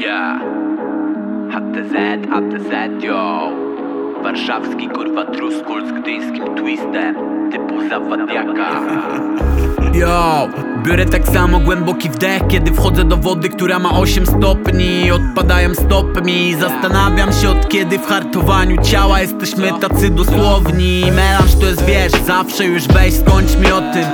Yeah. HTZ, HTZ, yo. Warszawski kurwa truskul z gdyńskim twistem typu zawadiaka. Yo, biorę tak samo głęboki wdech Kiedy wchodzę do wody, która ma 8 stopni Odpadają stopy mi Zastanawiam się od kiedy w hartowaniu ciała Jesteśmy tacy dosłowni Melanż to jest wiesz, zawsze już weź skończ mi o tym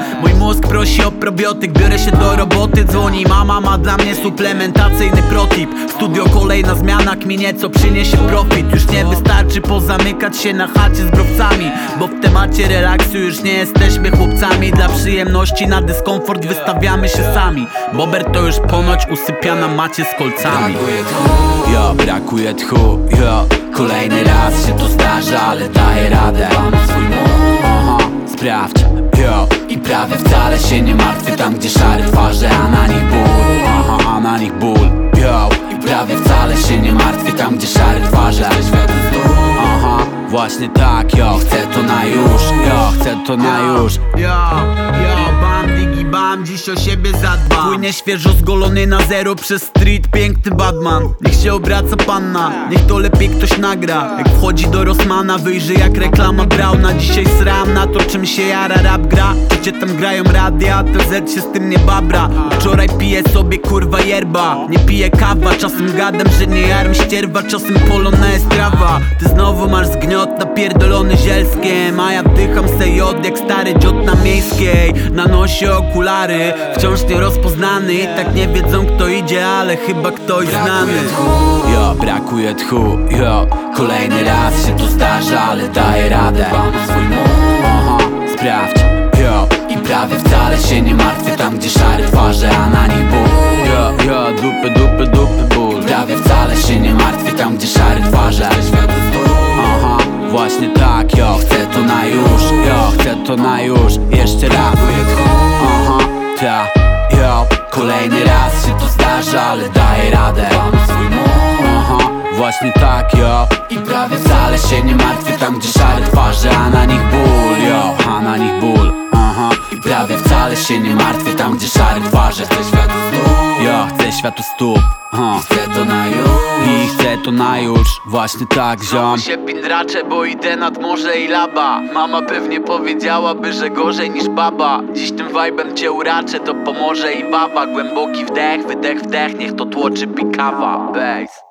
prosi o probiotyk, biorę się do roboty Dzwoni. Mama, ma dla mnie suplementacyjny protip. Studio kolejna zmiana, kminie co przyniesie profit. Już nie wystarczy pozamykać się na chacie z browcami Bo w temacie relaksu już nie jesteśmy chłopcami. Dla przyjemności na dyskomfort wystawiamy się sami. Bober to już ponoć usypia na macie z kolcami. Jo, brakuje tchu, jo Kolejny raz się to zdarza, ale daję radę. Swój wcale się nie martwię tam, gdzie szare twarze A na nich ból, aha, a na nich ból, jo I prawie wcale się nie martwię tam, gdzie szare twarze Aha, właśnie tak, jo Chcę to na już, Chcę to na już. Yo, yo, bam, digi bam, dziś o siebie zadbam. Płynie świeżo zgolony na zero przez street, piękny Batman. Niech się obraca panna, niech to lepiej ktoś nagra. Jak wchodzi do Rosmana, wyjrzy jak reklama Brauna Dzisiaj sram na to, czym się jara rap gra. Gdzie tam grają radia, to Z się z tym nie babra. Wczoraj piję sobie kurwa yerba. Nie piję kawa, czasem gadam, że nie jarm ścierwa Czasem polona jest trawa. Ty znowu masz zgniot napierdolony zielskiem A ja wdycham se jod jak stary dziot na miejskiej. Na nosie okulary, wciąż nierozpoznany. I tak nie wiedzą kto idzie, ale chyba ktoś znany. Jo, brakuje tchu, jo. Kolejny raz się to zdarza, ale daję radę. Swój mózg, aha, sprawdź, jo. I prawie wcale się nie martwię tam, gdzie szare twarze, na już, jeszcze raz Aha, ta, jo Kolejny raz się to zdarza, ale daję radę. Swój mózg, aha, właśnie tak, jo I prawie wcale się nie martwię tam, gdzie szare twarze, a na nich ból, jo A na nich ból, aha. I prawie wcale się nie martwię tam, gdzie szare twarze Chcę światu stóp, jo Chcę światu stóp, aha Chcę to na już To na już, właśnie tak, ziom. Się pindraczę, bo idę nad morze i laba. Mama pewnie powiedziałaby, że gorzej niż baba. Dziś tym vibe'em cię uraczę, to pomoże i wawa. Głęboki wdech, wydech, wdech, niech to tłoczy pikawa. Bass